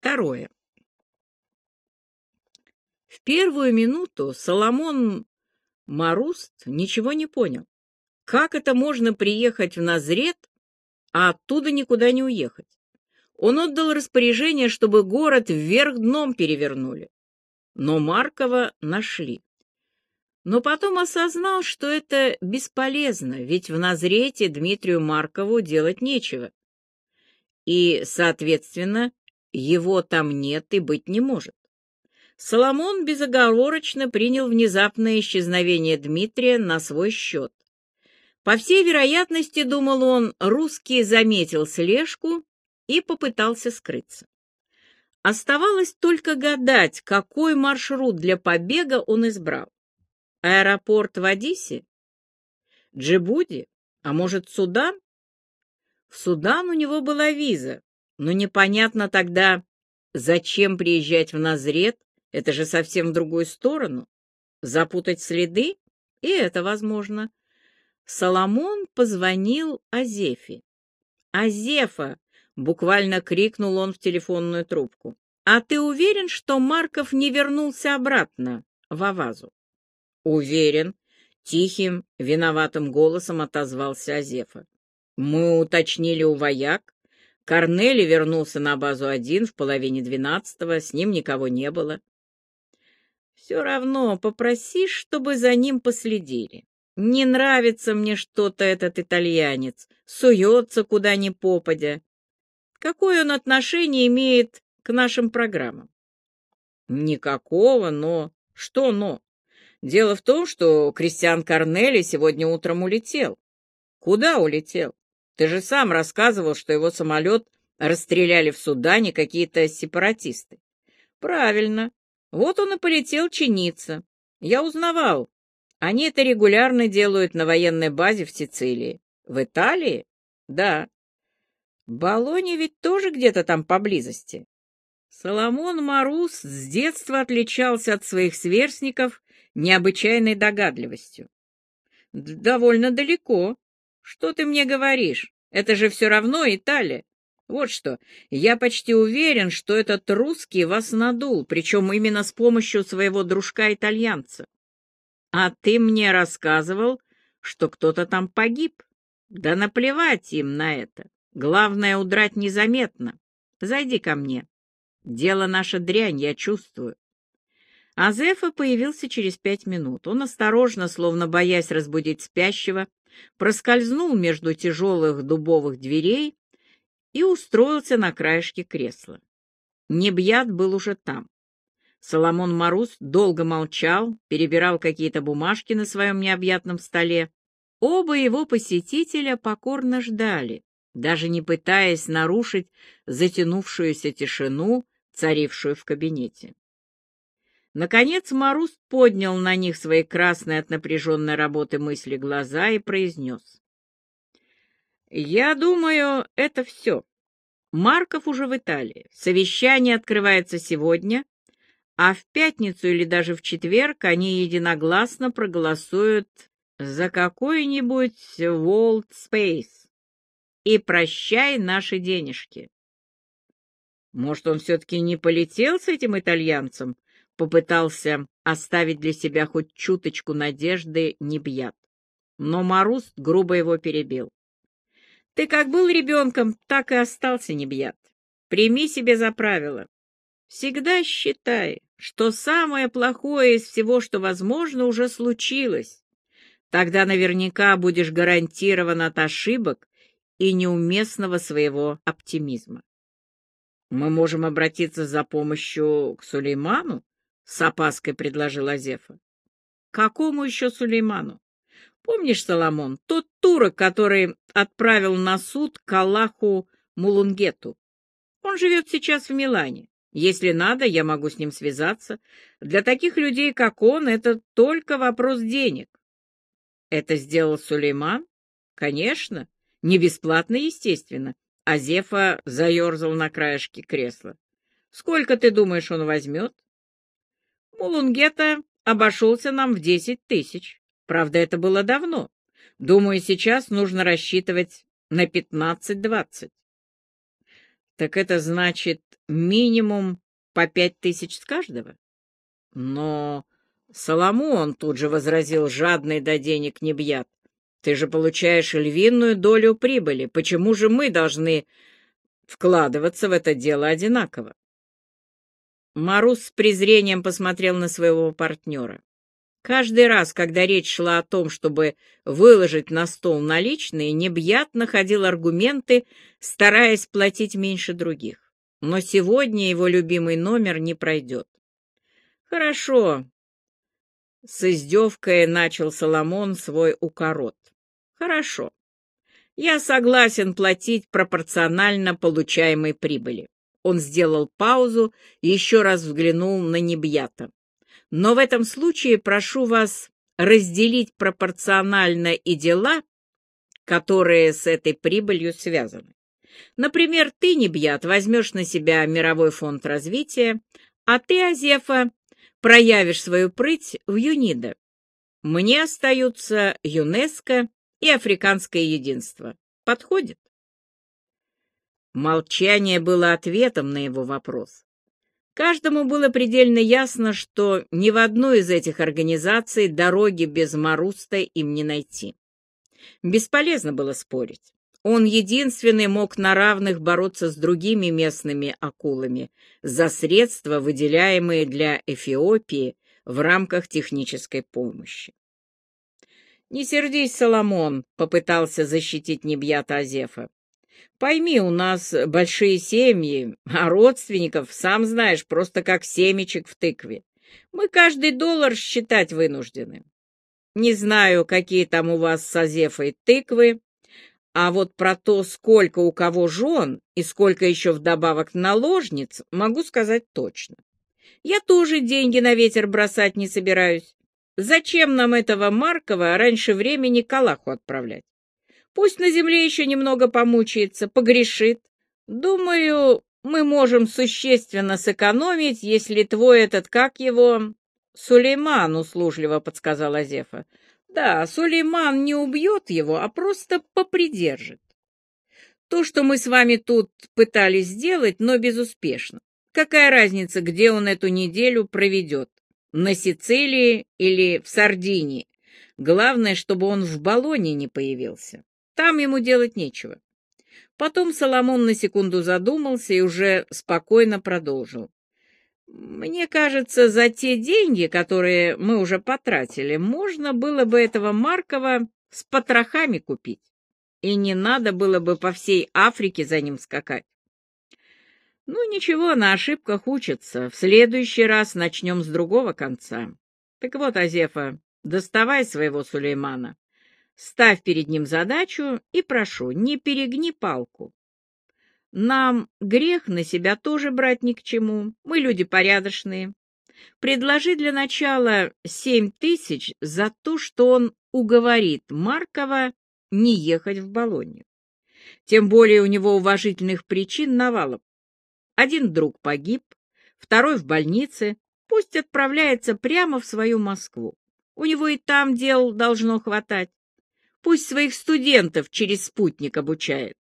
Второе. В первую минуту Соломон Маруст ничего не понял. Как это можно приехать в Назрет, а оттуда никуда не уехать? Он отдал распоряжение, чтобы город вверх дном перевернули. Но Маркова нашли. Но потом осознал, что это бесполезно, ведь в Назрете Дмитрию Маркову делать нечего. И, соответственно, его там нет и быть не может. Соломон безоговорочно принял внезапное исчезновение Дмитрия на свой счет. По всей вероятности, думал он, русский заметил слежку и попытался скрыться. Оставалось только гадать, какой маршрут для побега он избрал. Аэропорт в Одессе? Джибути? А может, Судан? В Судан у него была виза, но непонятно тогда, зачем приезжать в Назрет, это же совсем в другую сторону. Запутать следы? И это возможно. Соломон позвонил Азефе. «Азефа!» — буквально крикнул он в телефонную трубку. «А ты уверен, что Марков не вернулся обратно в Авазу?» «Уверен», — тихим, виноватым голосом отозвался Азефа. «Мы уточнили у вояк. Корнели вернулся на базу один в половине двенадцатого, с ним никого не было». «Все равно попроси, чтобы за ним последили. Не нравится мне что-то этот итальянец, суется куда ни попадя. Какое он отношение имеет к нашим программам? Никакого, но... Что но? Дело в том, что Кристиан Корнели сегодня утром улетел. Куда улетел? Ты же сам рассказывал, что его самолет расстреляли в Судане какие-то сепаратисты. Правильно. Вот он и полетел чиниться. Я узнавал, они это регулярно делают на военной базе в Сицилии. В Италии? Да. Болони ведь тоже где-то там поблизости. Соломон Марус с детства отличался от своих сверстников необычайной догадливостью. Довольно далеко. Что ты мне говоришь? Это же все равно Италия. Вот что, я почти уверен, что этот русский вас надул, причем именно с помощью своего дружка-итальянца. А ты мне рассказывал, что кто-то там погиб. Да наплевать им на это. Главное — удрать незаметно. Зайди ко мне. Дело наше дрянь, я чувствую. Азефа появился через пять минут. Он осторожно, словно боясь разбудить спящего, проскользнул между тяжелых дубовых дверей и устроился на краешке кресла. Небьят был уже там. Соломон Марус долго молчал, перебирал какие-то бумажки на своем необъятном столе. Оба его посетителя покорно ждали, даже не пытаясь нарушить затянувшуюся тишину, царившую в кабинете. Наконец Марус поднял на них свои красные от напряженной работы мысли глаза и произнес. «Я думаю, это все. Марков уже в Италии. Совещание открывается сегодня, а в пятницу или даже в четверг они единогласно проголосуют за какой-нибудь World Space и прощай наши денежки. Может, он все-таки не полетел с этим итальянцем? Попытался оставить для себя хоть чуточку надежды Небьят. Но Маруст грубо его перебил. Ты как был ребенком, так и остался Небьят. Прими себе за правило. Всегда считай, что самое плохое из всего, что возможно, уже случилось. Тогда наверняка будешь гарантирован от ошибок и неуместного своего оптимизма. Мы можем обратиться за помощью к Сулейману? С опаской предложил Азефа. Какому еще Сулейману? Помнишь, Соломон, тот турок, который отправил на суд к Аллаху Мулунгету? Он живет сейчас в Милане. Если надо, я могу с ним связаться. Для таких людей, как он, это только вопрос денег. Это сделал Сулейман? Конечно. Не бесплатно, естественно. Азефа заерзал на краешке кресла. Сколько, ты думаешь, он возьмет? Мулунгета обошелся нам в десять тысяч. Правда, это было давно. Думаю, сейчас нужно рассчитывать на пятнадцать-двадцать. Так это значит минимум по пять тысяч с каждого? Но Соломон тут же возразил жадный до денег Небьят. Ты же получаешь львиную долю прибыли. Почему же мы должны вкладываться в это дело одинаково? Марус с презрением посмотрел на своего партнера. Каждый раз, когда речь шла о том, чтобы выложить на стол наличные, Небьят находил аргументы, стараясь платить меньше других. Но сегодня его любимый номер не пройдет. «Хорошо», — с издевкой начал Соломон свой укорот. «Хорошо. Я согласен платить пропорционально получаемой прибыли». Он сделал паузу и еще раз взглянул на Небьята. «Но в этом случае прошу вас разделить пропорционально и дела, которые с этой прибылью связаны. Например, ты, Небьят, возьмешь на себя мировой фонд развития, а ты, Азефа, проявишь свою прыть в ЮНИДО. Мне остаются ЮНЕСКО и Африканское единство. Подходит? Молчание было ответом на его вопрос. Каждому было предельно ясно, что ни в одной из этих организаций дороги без Маруста им не найти. Бесполезно было спорить. Он единственный мог на равных бороться с другими местными акулами за средства, выделяемые для Эфиопии в рамках технической помощи. «Не сердись, Соломон», — попытался защитить Небьята Азефа. «Пойми, у нас большие семьи, а родственников, сам знаешь, просто как семечек в тыкве. Мы каждый доллар считать вынуждены. Не знаю, какие там у вас с Азефой тыквы, а вот про то, сколько у кого жен и сколько еще вдобавок наложниц, могу сказать точно. Я тоже деньги на ветер бросать не собираюсь. Зачем нам этого Маркова раньше времени Калаху отправлять? Пусть на земле еще немного помучается, погрешит. Думаю, мы можем существенно сэкономить, если твой этот, как его... Сулейман, услужливо подсказал Азефа. Да, Сулейман не убьет его, а просто попридержит. То, что мы с вами тут пытались сделать, но безуспешно. Какая разница, где он эту неделю проведет? на Сицилии или в Сардинии. Главное, чтобы он в баллоне не появился. Там ему делать нечего. Потом Соломон на секунду задумался и уже спокойно продолжил. «Мне кажется, за те деньги, которые мы уже потратили, можно было бы этого Маркова с потрохами купить, и не надо было бы по всей Африке за ним скакать. Ну, ничего, на ошибках учатся. В следующий раз начнем с другого конца. Так вот, Азефа, доставай своего Сулеймана. Ставь перед ним задачу и прошу, не перегни палку. Нам грех на себя тоже брать ни к чему. Мы люди порядочные. Предложи для начала семь тысяч за то, что он уговорит Маркова не ехать в Болонью. Тем более у него уважительных причин навалом. Один друг погиб, второй в больнице. Пусть отправляется прямо в свою Москву. У него и там дел должно хватать. Пусть своих студентов через спутник обучает.